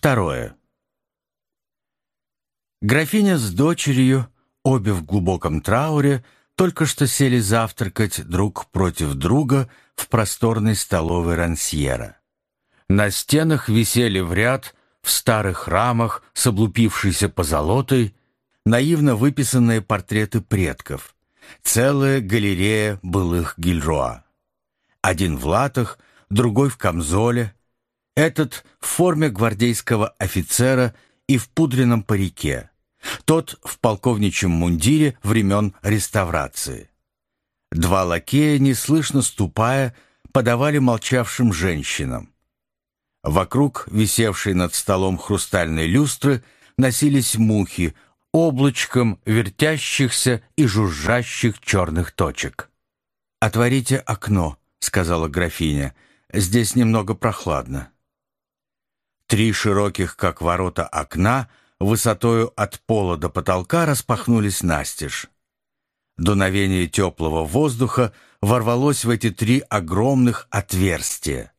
Второе. Графиня с дочерью, обе в глубоком трауре, только что сели завтракать друг против друга в просторной столовой Рансьера. На стенах висели в ряд, в старых рамах с облупившейся позолотой, наивно выписанные портреты предков, целая галерея былых гильроа. Один в латах, другой в камзоле, этот в форме гвардейского офицера и в пудренном парике, тот в полковничьем мундире времен реставрации. Два лакея, неслышно ступая, подавали молчавшим женщинам. Вокруг висевшей над столом хрустальной люстры носились мухи, облачком вертящихся и жужжащих черных точек. «Отворите окно», — сказала графиня, — «здесь немного прохладно». Три широких, как ворота, окна высотою от пола до потолка распахнулись настежь. Дуновение теплого воздуха ворвалось в эти три огромных отверстия,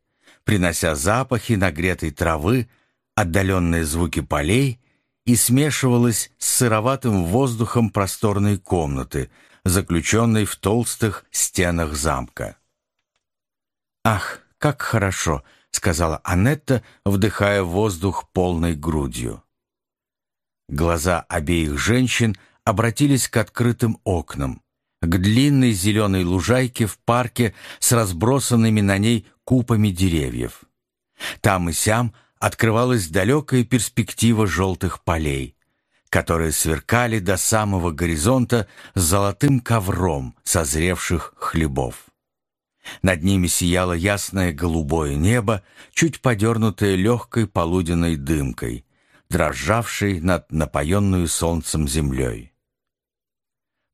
принося запахи нагретой травы, отдаленные звуки полей и смешивалось с сыроватым воздухом просторной комнаты, заключенной в толстых стенах замка. «Ах, как хорошо!» — сказала Анетта, вдыхая воздух полной грудью. Глаза обеих женщин обратились к открытым окнам, к длинной зеленой лужайке в парке с разбросанными на ней купами деревьев. Там и сям открывалась далекая перспектива желтых полей, которые сверкали до самого горизонта золотым ковром созревших хлебов. Над ними сияло ясное голубое небо, чуть подернутое легкой полуденной дымкой, дрожавшей над напоенную солнцем землей.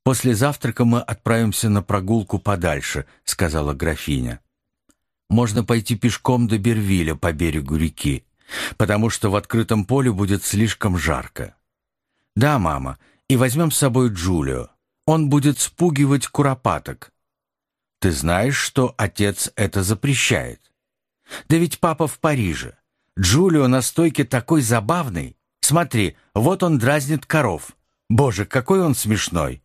«После завтрака мы отправимся на прогулку подальше», — сказала графиня. «Можно пойти пешком до Бервиля по берегу реки, потому что в открытом поле будет слишком жарко». «Да, мама, и возьмем с собой Джулио. Он будет спугивать куропаток, ты знаешь, что отец это запрещает. Да ведь папа в Париже. Джулио на стойке такой забавный. Смотри, вот он дразнит коров. Боже, какой он смешной!»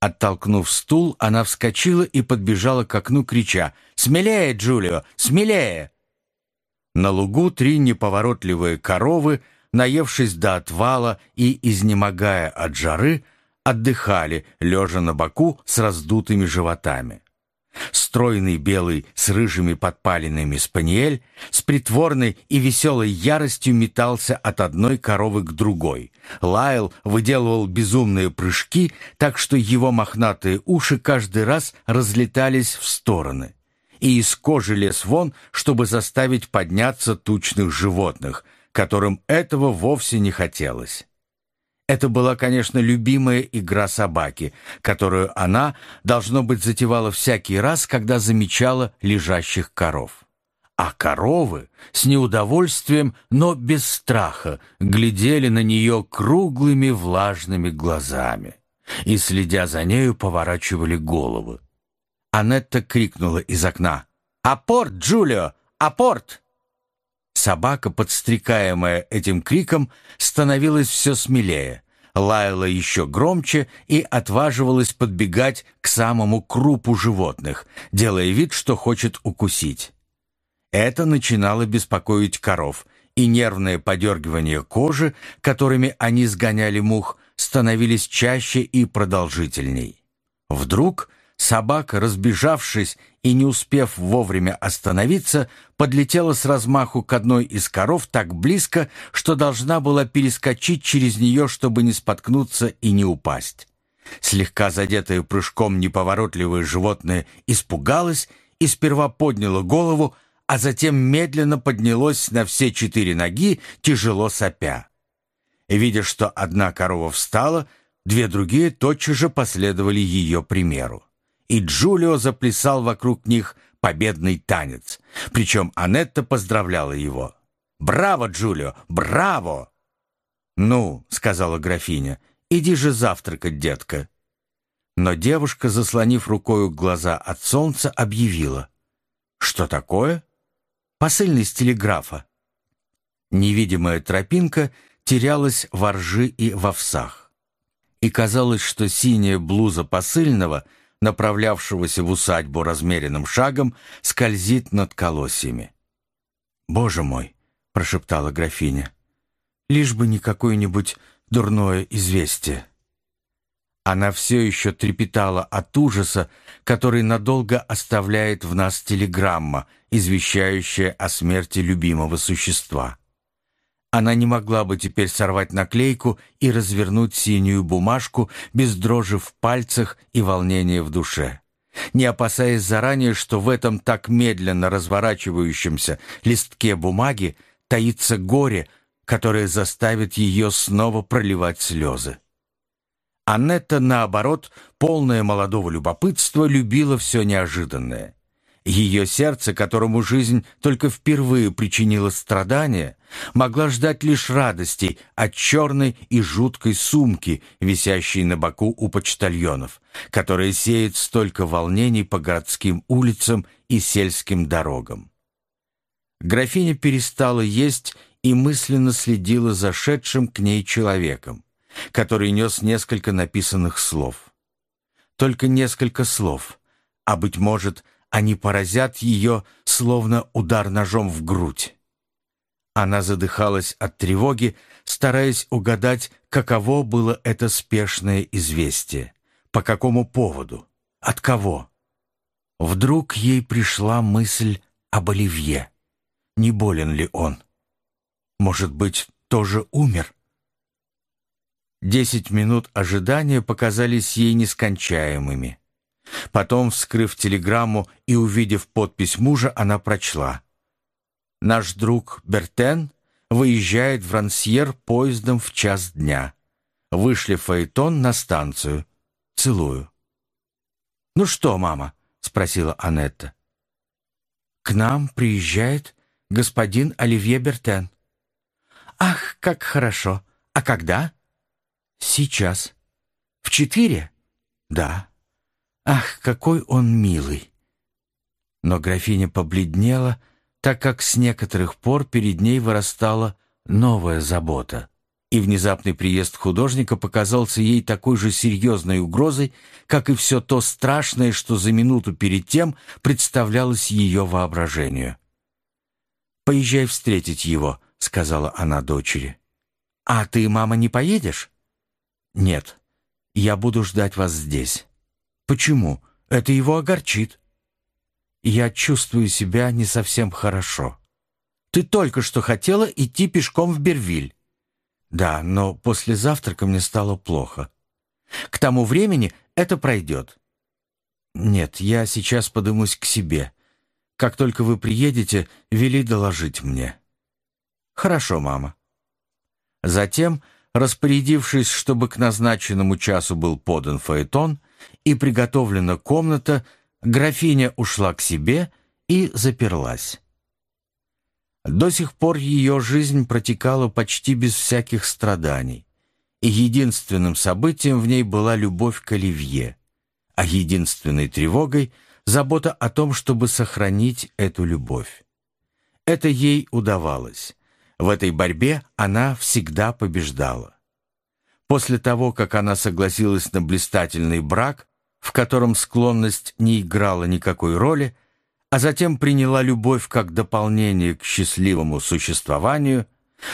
Оттолкнув стул, она вскочила и подбежала к окну, крича «Смелее, Джулио, смелее!» На лугу три неповоротливые коровы, наевшись до отвала и изнемогая от жары, отдыхали, лежа на боку с раздутыми животами. Стройный белый с рыжими подпалинами спаниель с притворной и веселой яростью метался от одной коровы к другой. Лайл выделывал безумные прыжки, так что его мохнатые уши каждый раз разлетались в стороны. И из кожи лез вон, чтобы заставить подняться тучных животных, которым этого вовсе не хотелось. Это была, конечно, любимая игра собаки, которую она, должно быть, затевала всякий раз, когда замечала лежащих коров. А коровы с неудовольствием, но без страха, глядели на нее круглыми влажными глазами и, следя за нею, поворачивали головы. Анетта крикнула из окна «Апорт, Джулио! Апорт!» Собака, подстрекаемая этим криком, становилась все смелее, лаяла еще громче и отваживалась подбегать к самому крупу животных, делая вид, что хочет укусить. Это начинало беспокоить коров, и нервное подергивание кожи, которыми они сгоняли мух, становились чаще и продолжительней. Вдруг Собака, разбежавшись и не успев вовремя остановиться, подлетела с размаху к одной из коров так близко, что должна была перескочить через нее, чтобы не споткнуться и не упасть. Слегка задетое прыжком неповоротливое животное испугалось и сперва подняло голову, а затем медленно поднялось на все четыре ноги, тяжело сопя. Видя, что одна корова встала, две другие тотчас же последовали ее примеру и Джулио заплясал вокруг них победный танец. Причем Анетта поздравляла его. «Браво, Джулио! Браво!» «Ну», — сказала графиня, — «иди же завтракать, детка». Но девушка, заслонив рукою глаза от солнца, объявила. «Что такое?» «Посыльный с телеграфа». Невидимая тропинка терялась во ржи и в овсах. И казалось, что синяя блуза посыльного, направлявшегося в усадьбу размеренным шагом, скользит над колосьями. «Боже мой!» — прошептала графиня. «Лишь бы не какое-нибудь дурное известие». Она все еще трепетала от ужаса, который надолго оставляет в нас телеграмма, извещающая о смерти любимого существа. Она не могла бы теперь сорвать наклейку и развернуть синюю бумажку без дрожи в пальцах и волнения в душе, не опасаясь заранее, что в этом так медленно разворачивающемся листке бумаги таится горе, которое заставит ее снова проливать слезы. Аннетта, наоборот, полная молодого любопытства, любила все неожиданное. Ее сердце, которому жизнь только впервые причинила страдания, могла ждать лишь радостей от черной и жуткой сумки, висящей на боку у почтальонов, которая сеет столько волнений по городским улицам и сельским дорогам. Графиня перестала есть и мысленно следила за шедшим к ней человеком, который нес несколько написанных слов. Только несколько слов, а, быть может, они поразят ее, словно удар ножом в грудь. Она задыхалась от тревоги, стараясь угадать, каково было это спешное известие, по какому поводу, от кого. Вдруг ей пришла мысль об Оливье. Не болен ли он? Может быть, тоже умер? Десять минут ожидания показались ей нескончаемыми. Потом, вскрыв телеграмму и увидев подпись мужа, она прочла. «Наш друг Бертен выезжает в Рансьер поездом в час дня. Вышли фаэтон на станцию. Целую». «Ну что, мама?» — спросила Анетта. «К нам приезжает господин Оливье Бертен». «Ах, как хорошо! А когда?» «Сейчас». «В четыре?» «Да». Ах, какой он милый! Но графиня побледнела, так как с некоторых пор перед ней вырастала новая забота. И внезапный приезд художника показался ей такой же серьезной угрозой, как и все то страшное, что за минуту перед тем представлялось ее воображению. «Поезжай встретить его», — сказала она дочери. «А ты, мама, не поедешь?» «Нет, я буду ждать вас здесь». Почему? Это его огорчит. Я чувствую себя не совсем хорошо. Ты только что хотела идти пешком в Бервиль. Да, но после завтрака мне стало плохо. К тому времени это пройдет. Нет, я сейчас подымусь к себе. Как только вы приедете, вели доложить мне. Хорошо, мама. Затем, распорядившись, чтобы к назначенному часу был подан фаэтон, и приготовлена комната, графиня ушла к себе и заперлась. До сих пор ее жизнь протекала почти без всяких страданий, и единственным событием в ней была любовь к Оливье, а единственной тревогой — забота о том, чтобы сохранить эту любовь. Это ей удавалось. В этой борьбе она всегда побеждала. После того, как она согласилась на блистательный брак, в котором склонность не играла никакой роли, а затем приняла любовь как дополнение к счастливому существованию,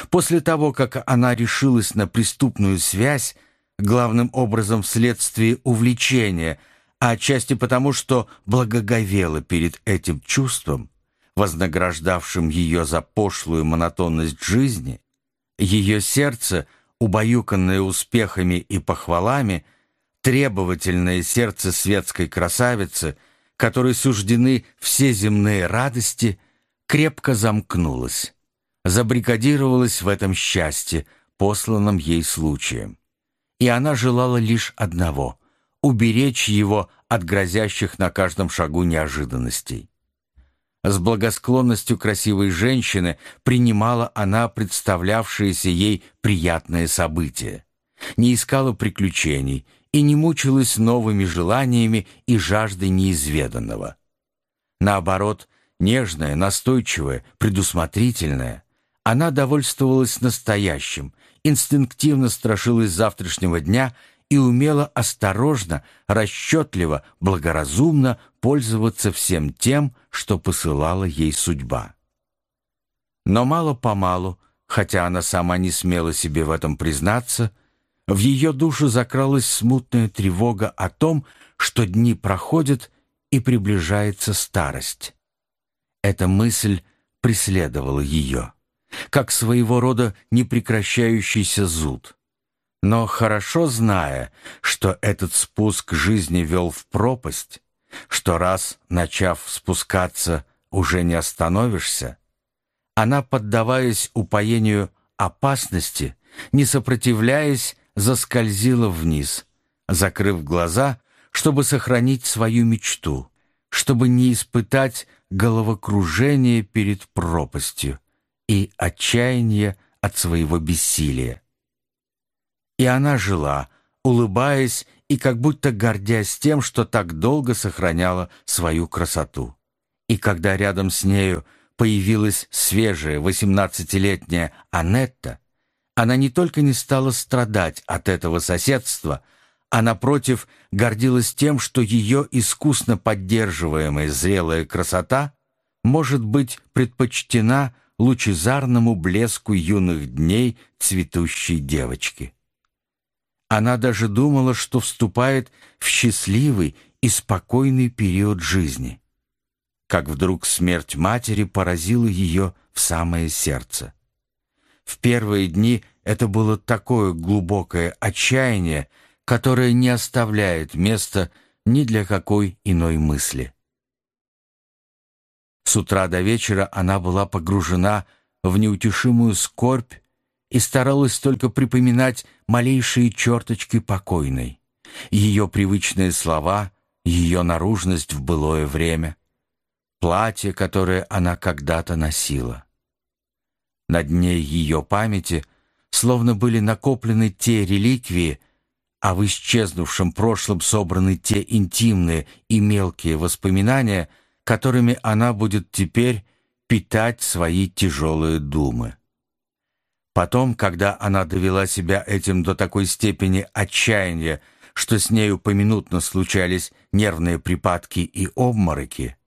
после того, как она решилась на преступную связь, главным образом вследствие увлечения, а отчасти потому, что благоговела перед этим чувством, вознаграждавшим ее за пошлую монотонность жизни, ее сердце — убаюканное успехами и похвалами, требовательное сердце светской красавицы, которой суждены все земные радости, крепко замкнулось, забрикадировалось в этом счастье, посланном ей случаем. И она желала лишь одного — уберечь его от грозящих на каждом шагу неожиданностей. С благосклонностью красивой женщины принимала она представлявшееся ей приятное событие. Не искала приключений и не мучилась новыми желаниями и жаждой неизведанного. Наоборот, нежная, настойчивая, предусмотрительная, Она довольствовалась настоящим, инстинктивно страшилась завтрашнего дня и умела осторожно, расчетливо, благоразумно пользоваться всем тем, что посылала ей судьба. Но мало-помалу, хотя она сама не смела себе в этом признаться, в ее душу закралась смутная тревога о том, что дни проходят и приближается старость. Эта мысль преследовала ее, как своего рода непрекращающийся зуд. Но хорошо зная, что этот спуск жизни вел в пропасть, что раз, начав спускаться, уже не остановишься, она, поддаваясь упоению опасности, не сопротивляясь, заскользила вниз, закрыв глаза, чтобы сохранить свою мечту, чтобы не испытать головокружение перед пропастью и отчаяние от своего бессилия. И она жила, улыбаясь и как будто гордясь тем, что так долго сохраняла свою красоту. И когда рядом с нею появилась свежая восемнадцатилетняя Анетта, она не только не стала страдать от этого соседства, а, напротив, гордилась тем, что ее искусно поддерживаемая зрелая красота может быть предпочтена лучезарному блеску юных дней цветущей девочки. Она даже думала, что вступает в счастливый и спокойный период жизни. Как вдруг смерть матери поразила ее в самое сердце. В первые дни это было такое глубокое отчаяние, которое не оставляет места ни для какой иной мысли. С утра до вечера она была погружена в неутешимую скорбь и старалась только припоминать малейшие черточки покойной, ее привычные слова, ее наружность в былое время, платье, которое она когда-то носила. На дне ее памяти словно были накоплены те реликвии, а в исчезнувшем прошлом собраны те интимные и мелкие воспоминания, которыми она будет теперь питать свои тяжелые думы. Потом, когда она довела себя этим до такой степени отчаяния, что с нею поминутно случались нервные припадки и обмороки,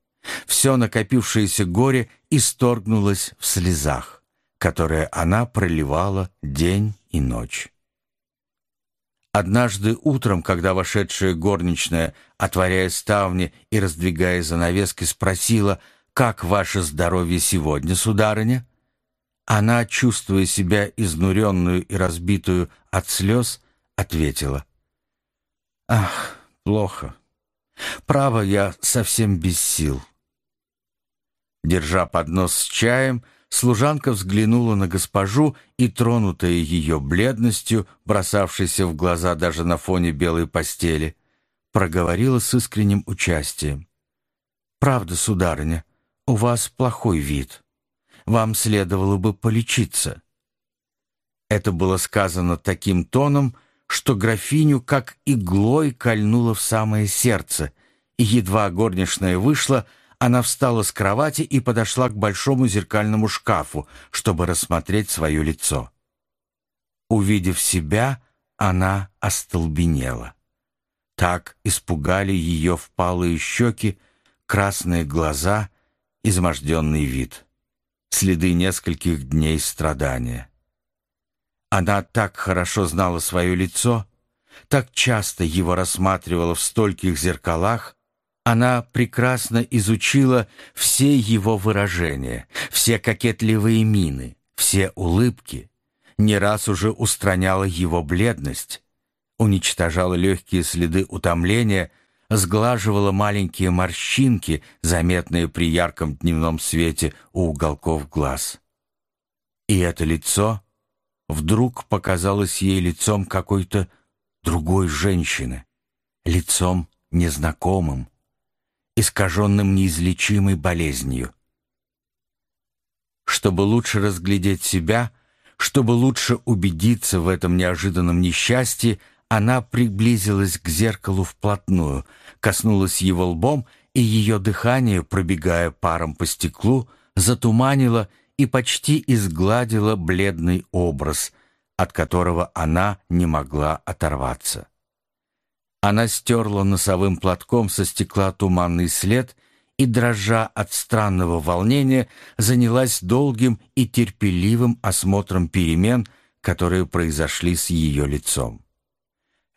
все накопившееся горе исторгнулось в слезах, которые она проливала день и ночь. Однажды утром, когда вошедшая горничная, отворяя ставни и раздвигая занавески, спросила, «Как ваше здоровье сегодня, сударыня?» Она, чувствуя себя изнуренную и разбитую от слез, ответила. «Ах, плохо. Право, я совсем без сил». Держа поднос с чаем, служанка взглянула на госпожу и, тронутая ее бледностью, бросавшейся в глаза даже на фоне белой постели, проговорила с искренним участием. «Правда, сударыня, у вас плохой вид» вам следовало бы полечиться». Это было сказано таким тоном, что графиню как иглой кольнуло в самое сердце, и едва горничная вышла, она встала с кровати и подошла к большому зеркальному шкафу, чтобы рассмотреть свое лицо. Увидев себя, она остолбенела. Так испугали ее впалые щеки, красные глаза, изможденный вид следы нескольких дней страдания. Она так хорошо знала свое лицо, так часто его рассматривала в стольких зеркалах, она прекрасно изучила все его выражения, все кокетливые мины, все улыбки, не раз уже устраняла его бледность, уничтожала легкие следы утомления сглаживала маленькие морщинки, заметные при ярком дневном свете у уголков глаз. И это лицо вдруг показалось ей лицом какой-то другой женщины, лицом незнакомым, искаженным неизлечимой болезнью. Чтобы лучше разглядеть себя, чтобы лучше убедиться в этом неожиданном несчастье, она приблизилась к зеркалу вплотную, коснулась его лбом, и ее дыхание, пробегая паром по стеклу, затуманило и почти изгладила бледный образ, от которого она не могла оторваться. Она стерла носовым платком со стекла туманный след и, дрожа от странного волнения, занялась долгим и терпеливым осмотром перемен, которые произошли с ее лицом.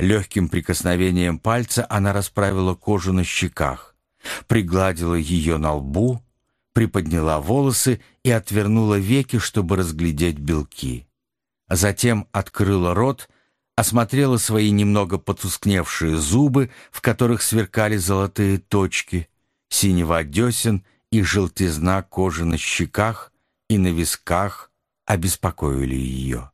Легким прикосновением пальца она расправила кожу на щеках, пригладила ее на лбу, приподняла волосы и отвернула веки, чтобы разглядеть белки. Затем открыла рот, осмотрела свои немного потускневшие зубы, в которых сверкали золотые точки, синего десен и желтизна кожи на щеках и на висках обеспокоили ее.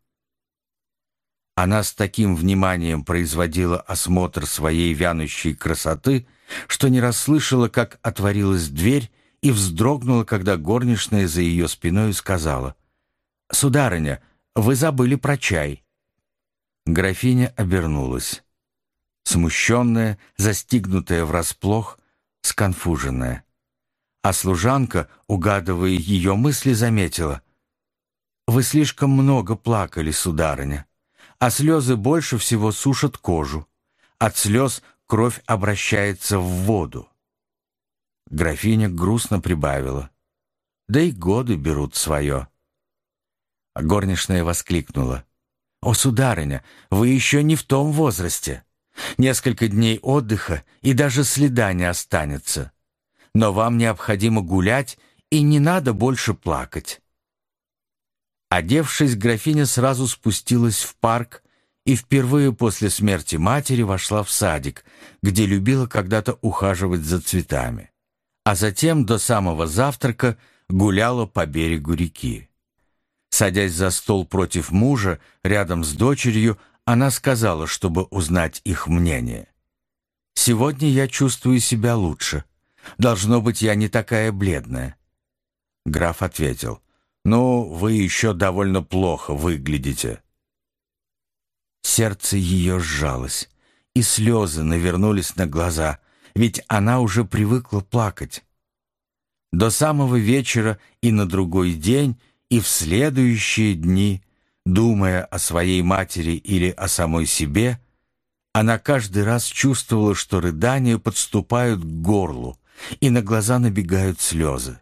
Она с таким вниманием производила осмотр своей вянущей красоты, что не расслышала, как отворилась дверь, и вздрогнула, когда горничная за ее спиной сказала, «Сударыня, вы забыли про чай». Графиня обернулась. Смущенная, застигнутая врасплох, сконфуженная. А служанка, угадывая ее мысли, заметила. «Вы слишком много плакали, сударыня, а слезы больше всего сушат кожу. От слез кровь обращается в воду». Графиня грустно прибавила. «Да и годы берут свое». Горничная воскликнула. «О, сударыня, вы еще не в том возрасте. Несколько дней отдыха, и даже следа не останется. Но вам необходимо гулять, и не надо больше плакать». Одевшись, графиня сразу спустилась в парк и впервые после смерти матери вошла в садик, где любила когда-то ухаживать за цветами. А затем до самого завтрака гуляла по берегу реки. Садясь за стол против мужа, рядом с дочерью, она сказала, чтобы узнать их мнение. «Сегодня я чувствую себя лучше. Должно быть, я не такая бледная». Граф ответил, «Ну, вы еще довольно плохо выглядите». Сердце ее сжалось, и слезы навернулись на глаза, ведь она уже привыкла плакать. До самого вечера и на другой день и в следующие дни, думая о своей матери или о самой себе, она каждый раз чувствовала, что рыдания подступают к горлу, и на глаза набегают слезы.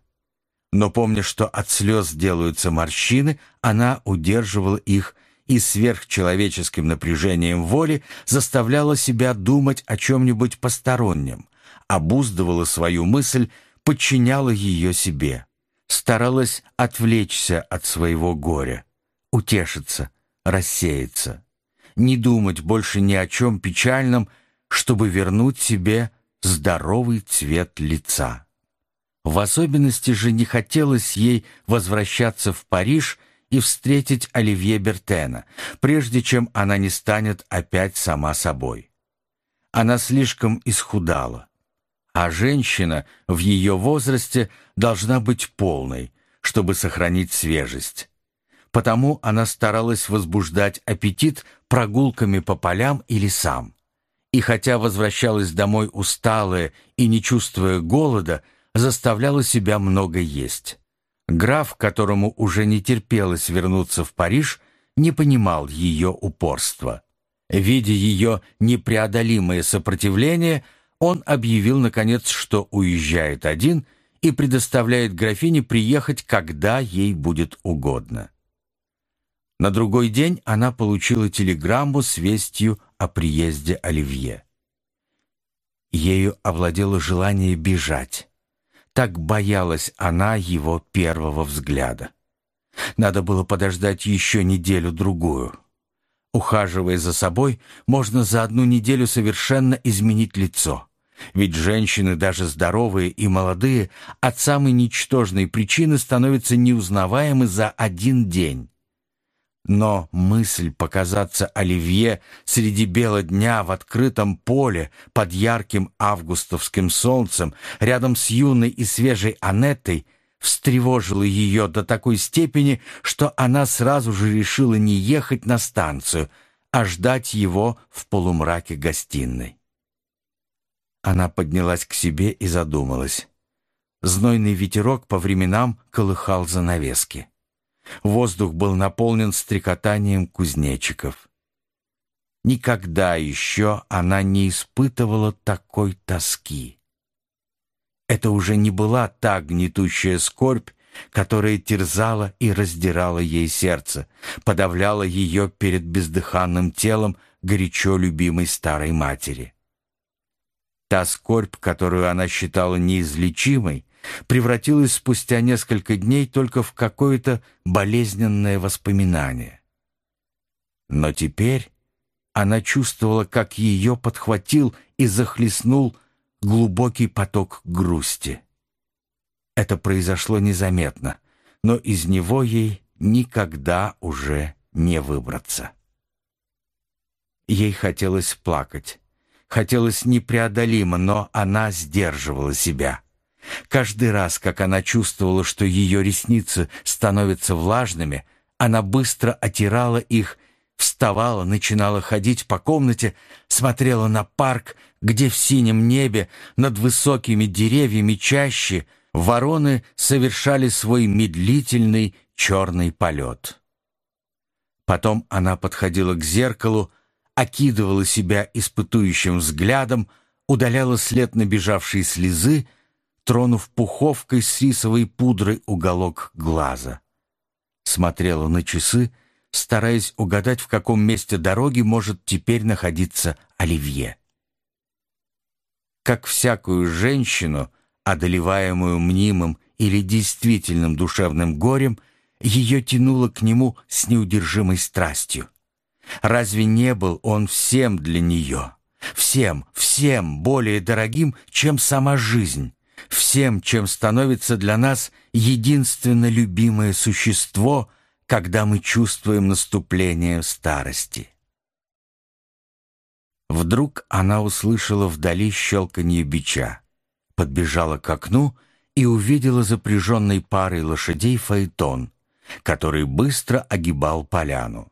Но помня, что от слез делаются морщины, она удерживала их и сверхчеловеческим напряжением воли заставляла себя думать о чем-нибудь постороннем, обуздывала свою мысль, подчиняла ее себе старалась отвлечься от своего горя, утешиться, рассеяться, не думать больше ни о чем печальном, чтобы вернуть себе здоровый цвет лица. В особенности же не хотелось ей возвращаться в Париж и встретить Оливье Бертена, прежде чем она не станет опять сама собой. Она слишком исхудала, а женщина в ее возрасте должна быть полной, чтобы сохранить свежесть. Потому она старалась возбуждать аппетит прогулками по полям и лесам. И хотя возвращалась домой усталая и не чувствуя голода, заставляла себя много есть. Граф, которому уже не терпелось вернуться в Париж, не понимал ее упорства. Видя ее непреодолимое сопротивление, он объявил, наконец, что уезжает один и предоставляет графине приехать, когда ей будет угодно. На другой день она получила телеграмму с вестью о приезде Оливье. Ею овладело желание бежать. Так боялась она его первого взгляда. Надо было подождать еще неделю-другую. Ухаживая за собой, можно за одну неделю совершенно изменить лицо. Ведь женщины, даже здоровые и молодые, от самой ничтожной причины становятся неузнаваемы за один день. Но мысль показаться Оливье среди бела дня в открытом поле под ярким августовским солнцем рядом с юной и свежей Анеттой встревожило ее до такой степени, что она сразу же решила не ехать на станцию, а ждать его в полумраке гостиной. Она поднялась к себе и задумалась. Знойный ветерок по временам колыхал занавески. Воздух был наполнен стрекотанием кузнечиков. Никогда еще она не испытывала такой тоски. Это уже не была та гнетущая скорбь, которая терзала и раздирала ей сердце, подавляла ее перед бездыханным телом горячо любимой старой матери. Та скорбь, которую она считала неизлечимой, превратилась спустя несколько дней только в какое-то болезненное воспоминание. Но теперь она чувствовала, как ее подхватил и захлестнул глубокий поток грусти. Это произошло незаметно, но из него ей никогда уже не выбраться. Ей хотелось плакать. Хотелось непреодолимо, но она сдерживала себя. Каждый раз, как она чувствовала, что ее ресницы становятся влажными, она быстро отирала их, вставала, начинала ходить по комнате, смотрела на парк, где в синем небе над высокими деревьями чаще вороны совершали свой медлительный черный полет. Потом она подходила к зеркалу, окидывала себя испытующим взглядом, удаляла след набежавшей слезы, тронув пуховкой с рисовой пудрой уголок глаза. Смотрела на часы, стараясь угадать, в каком месте дороги может теперь находиться Оливье. Как всякую женщину, одолеваемую мнимым или действительным душевным горем, ее тянуло к нему с неудержимой страстью. Разве не был он всем для нее, всем, всем более дорогим, чем сама жизнь, всем, чем становится для нас единственно любимое существо, когда мы чувствуем наступление старости? Вдруг она услышала вдали щелканье бича подбежала к окну и увидела запряженной парой лошадей фаэтон, который быстро огибал поляну.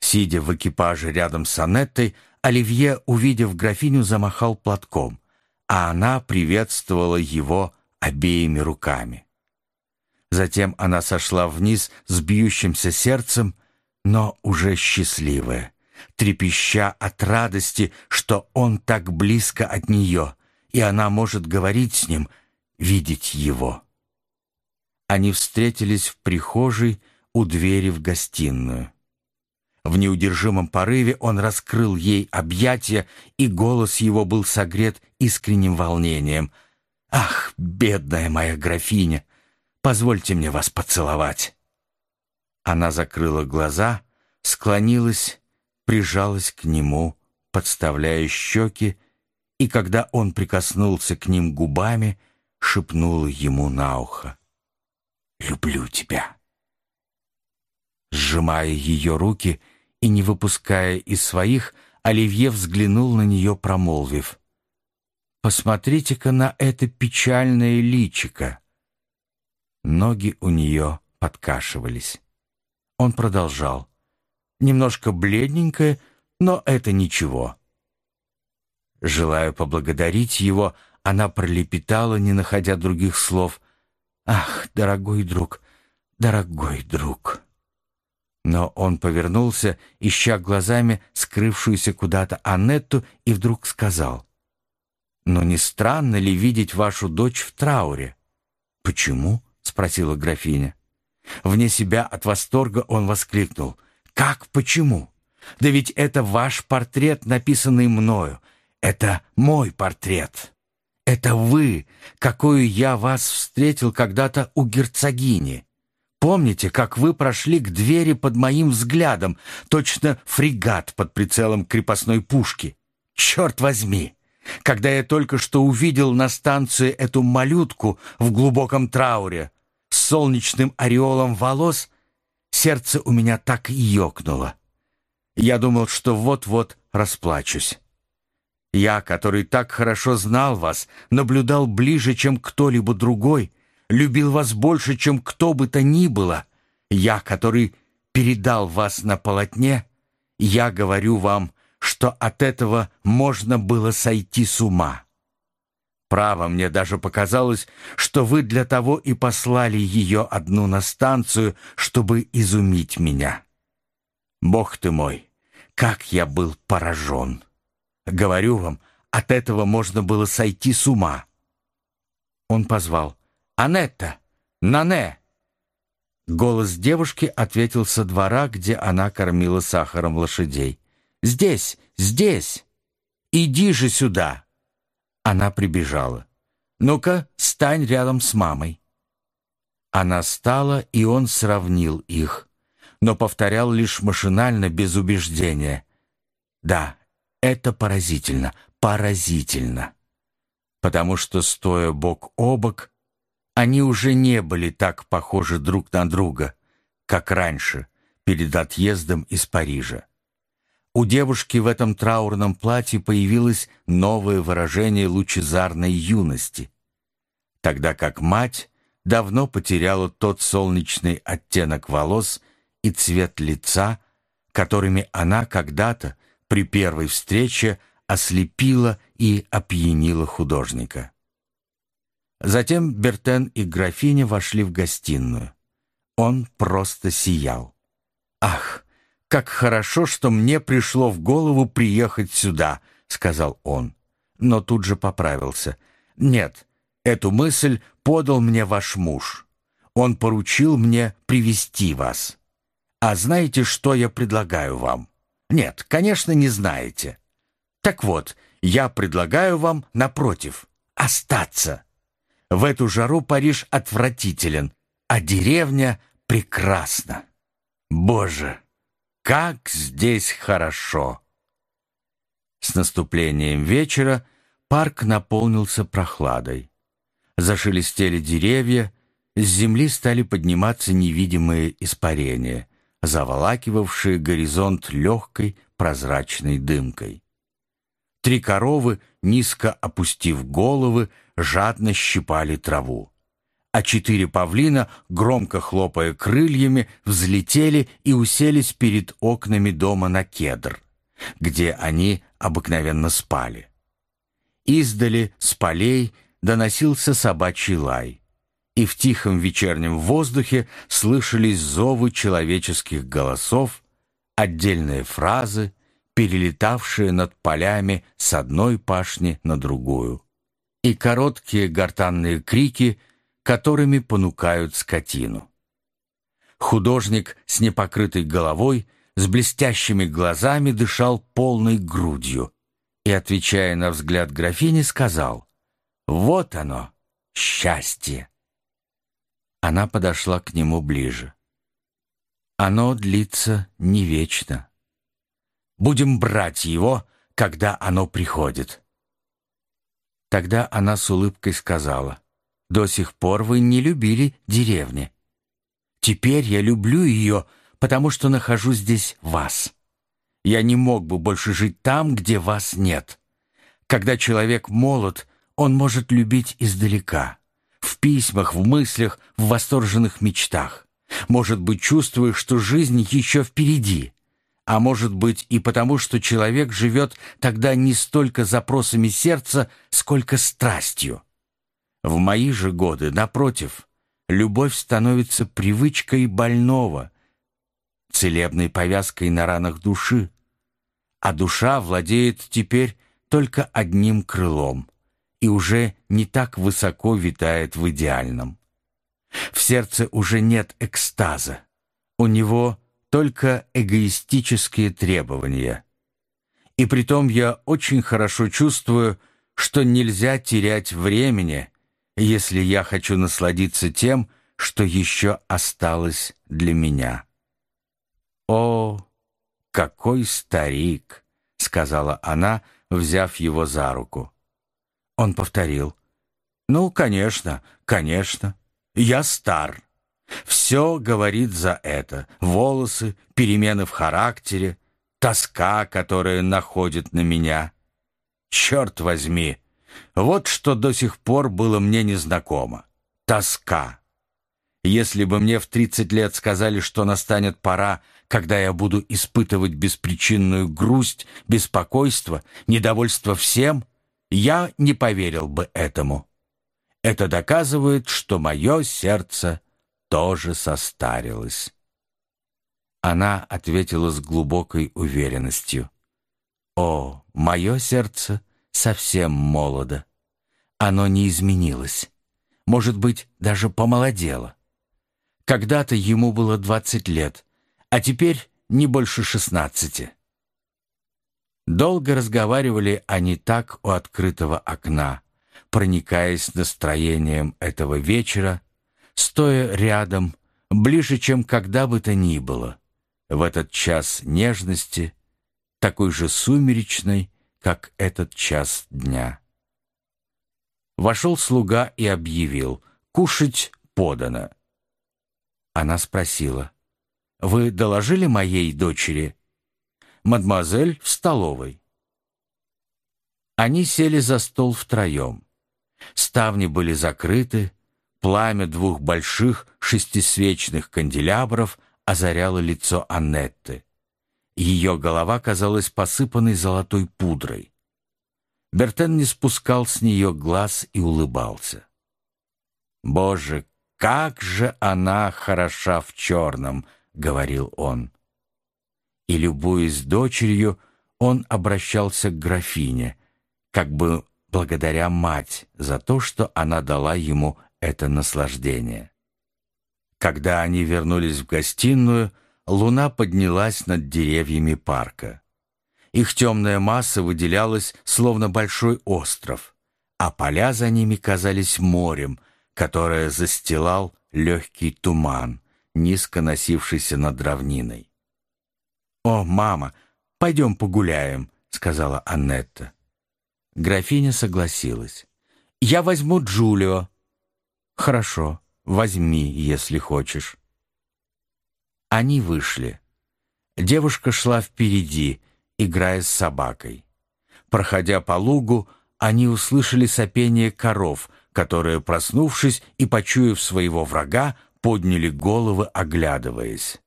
Сидя в экипаже рядом с Анеттой, Оливье, увидев графиню, замахал платком, а она приветствовала его обеими руками. Затем она сошла вниз с бьющимся сердцем, но уже счастливая, трепеща от радости, что он так близко от нее, и она может говорить с ним, видеть его. Они встретились в прихожей у двери в гостиную. В неудержимом порыве он раскрыл ей объятия, и голос его был согрет искренним волнением. «Ах, бедная моя графиня, позвольте мне вас поцеловать!» Она закрыла глаза, склонилась, прижалась к нему, подставляя щеки, и когда он прикоснулся к ним губами, шепнула ему на ухо «Люблю тебя». Сжимая ее руки и не выпуская из своих, Оливье взглянул на нее, промолвив «Посмотрите-ка на это печальное личико». Ноги у нее подкашивались. Он продолжал. «Немножко бледненькое, но это ничего». Желая поблагодарить его, она пролепетала, не находя других слов. «Ах, дорогой друг, дорогой друг!» Но он повернулся, ища глазами скрывшуюся куда-то Аннетту, и вдруг сказал. «Но не странно ли видеть вашу дочь в трауре?» «Почему?» — спросила графиня. Вне себя от восторга он воскликнул. «Как почему? Да ведь это ваш портрет, написанный мною. Это мой портрет. Это вы, какую я вас встретил когда-то у герцогини. Помните, как вы прошли к двери под моим взглядом, точно фрегат под прицелом крепостной пушки? Черт возьми! Когда я только что увидел на станции эту малютку в глубоком трауре с солнечным ореолом волос, сердце у меня так ёкнуло. Я думал, что вот-вот расплачусь. Я, который так хорошо знал вас, наблюдал ближе, чем кто-либо другой, любил вас больше, чем кто бы то ни было. Я, который передал вас на полотне, я говорю вам, что от этого можно было сойти с ума. Право, мне даже показалось, что вы для того и послали ее одну на станцию, чтобы изумить меня. Бог ты мой, как я был поражен! Говорю вам, от этого можно было сойти с ума. Он позвал. «Анетта! Нане!» Голос девушки ответил со двора, где она кормила сахаром лошадей. «Здесь! Здесь! Иди же сюда!» Она прибежала. «Ну-ка, стань рядом с мамой». Она стала, и он сравнил их, но повторял лишь машинально, без убеждения. «Да, это поразительно, поразительно!» Потому что, стоя бок о бок, они уже не были так похожи друг на друга, как раньше, перед отъездом из Парижа. У девушки в этом траурном платье появилось новое выражение лучезарной юности, тогда как мать давно потеряла тот солнечный оттенок волос и цвет лица, которыми она когда-то при первой встрече ослепила и опьянила художника. Затем Бертен и графиня вошли в гостиную. Он просто сиял. «Ах, как хорошо, что мне пришло в голову приехать сюда», — сказал он. Но тут же поправился. «Нет, эту мысль подал мне ваш муж. Он поручил мне привести вас. А знаете, что я предлагаю вам? Нет, конечно, не знаете. Так вот, я предлагаю вам, напротив, остаться». В эту жару Париж отвратителен, а деревня прекрасна. Боже, как здесь хорошо! С наступлением вечера парк наполнился прохладой. Зашелестели деревья, с земли стали подниматься невидимые испарения, заволакивавшие горизонт легкой прозрачной дымкой. Три коровы, низко опустив головы, жадно щипали траву. А четыре павлина, громко хлопая крыльями, взлетели и уселись перед окнами дома на кедр, где они обыкновенно спали. Издали, с полей, доносился собачий лай, и в тихом вечернем воздухе слышались зовы человеческих голосов, отдельные фразы, перелетавшие над полями с одной пашни на другую и короткие гортанные крики, которыми понукают скотину. Художник с непокрытой головой, с блестящими глазами дышал полной грудью и, отвечая на взгляд графини, сказал «Вот оно, счастье!» Она подошла к нему ближе. «Оно длится не вечно. Будем брать его, когда оно приходит». Тогда она с улыбкой сказала, «До сих пор вы не любили деревни. Теперь я люблю ее, потому что нахожу здесь вас. Я не мог бы больше жить там, где вас нет. Когда человек молод, он может любить издалека, в письмах, в мыслях, в восторженных мечтах. Может быть, чувствуя, что жизнь еще впереди а может быть и потому, что человек живет тогда не столько запросами сердца, сколько страстью. В мои же годы, напротив, любовь становится привычкой больного, целебной повязкой на ранах души, а душа владеет теперь только одним крылом и уже не так высоко витает в идеальном. В сердце уже нет экстаза, у него только эгоистические требования. И притом я очень хорошо чувствую, что нельзя терять времени, если я хочу насладиться тем, что еще осталось для меня. «О, какой старик!» — сказала она, взяв его за руку. Он повторил. «Ну, конечно, конечно, я стар». Все говорит за это. Волосы, перемены в характере, тоска, которая находит на меня. Черт возьми, вот что до сих пор было мне незнакомо. Тоска. Если бы мне в 30 лет сказали, что настанет пора, когда я буду испытывать беспричинную грусть, беспокойство, недовольство всем, я не поверил бы этому. Это доказывает, что мое сердце тоже состарилось. Она ответила с глубокой уверенностью. «О, мое сердце совсем молодо. Оно не изменилось. Может быть, даже помолодело. Когда-то ему было двадцать лет, а теперь не больше шестнадцати». Долго разговаривали они так у открытого окна, проникаясь настроением этого вечера, стоя рядом, ближе, чем когда бы то ни было, в этот час нежности, такой же сумеречной, как этот час дня. Вошел слуга и объявил «Кушать подано». Она спросила «Вы доложили моей дочери?» мадемуазель в столовой. Они сели за стол втроем. Ставни были закрыты, пламя двух больших шестисвечных канделябров озаряло лицо Аннетты. Ее голова казалась посыпанной золотой пудрой. Бертен не спускал с нее глаз и улыбался. «Боже, как же она хороша в черном!» — говорил он и, любуясь дочерью, он обращался к графине, как бы благодаря мать за то, что она дала ему это наслаждение. Когда они вернулись в гостиную, луна поднялась над деревьями парка. Их темная масса выделялась, словно большой остров, а поля за ними казались морем, которое застилал легкий туман, низко носившийся над равниной. «О, мама, пойдем погуляем», — сказала Аннетта. Графиня согласилась. «Я возьму Джулио». «Хорошо, возьми, если хочешь». Они вышли. Девушка шла впереди, играя с собакой. Проходя по лугу, они услышали сопение коров, которые, проснувшись и почуяв своего врага, подняли головы, оглядываясь.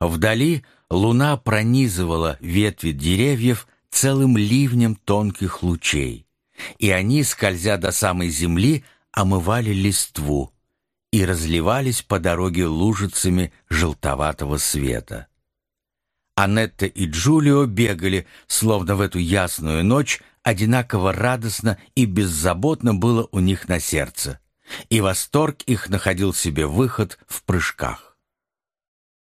Вдали луна пронизывала ветви деревьев целым ливнем тонких лучей, и они, скользя до самой земли, омывали листву и разливались по дороге лужицами желтоватого света. Анетта и Джулио бегали, словно в эту ясную ночь, одинаково радостно и беззаботно было у них на сердце, и восторг их находил себе выход в прыжках.